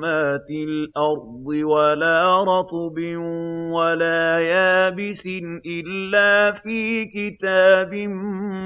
ظُلُمَاتِ الْأَرْضِ وَلَا رَطْبٍ وَلَا يَابِسٍ إِلَّا فِي كِتَابٍ مُّبِينٍ